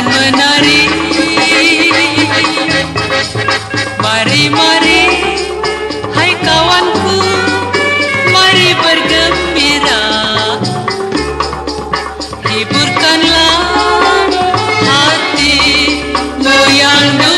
dan menari. Mari-mari Hai kawanku Mari bergembira. Hiburkanlah Hatimu yang dulu